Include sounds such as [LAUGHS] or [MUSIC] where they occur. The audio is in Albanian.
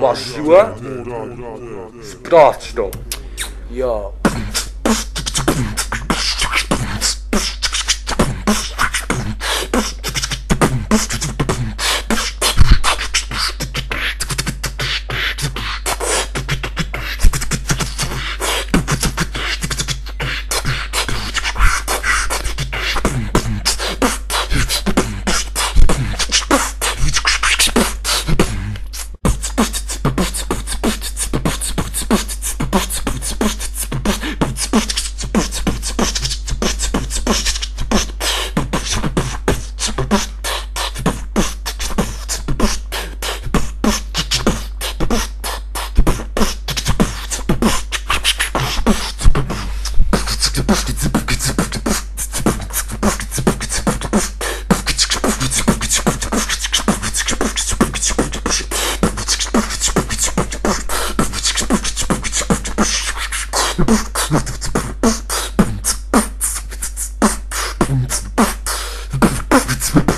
Bashua Skratch Ja jo. [LAUGHS] Oh, it's